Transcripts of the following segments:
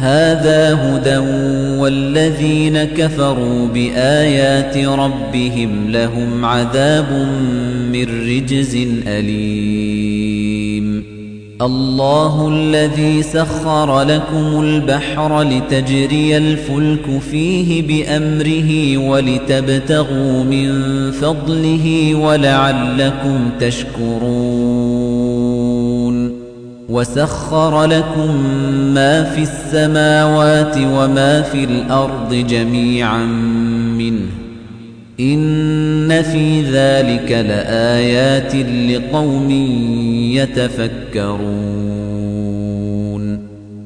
هذا هدى والذين كفروا بآيات ربهم لهم عذاب من رجز أليم. الله الذي سخر لكم البحر لتجري الفلك فيه بأمره ولتبتغوا من فضله ولعلكم تشكرون. وسخر لكم ما في السماوات وما في الأرض جميعا منه. إن في ذلك لآيات لقوم يتفكرون.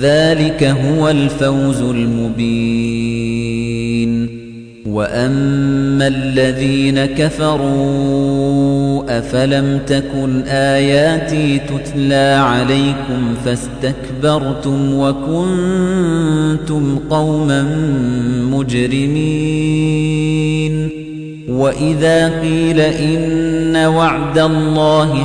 ذلك هو الفوز المبين. وأما الذين كفروا أفلم تكن آياتي تتلى عليكم فاستكبرتم وكنتم قوما مجرمين. وإذا قيل إن وعد الله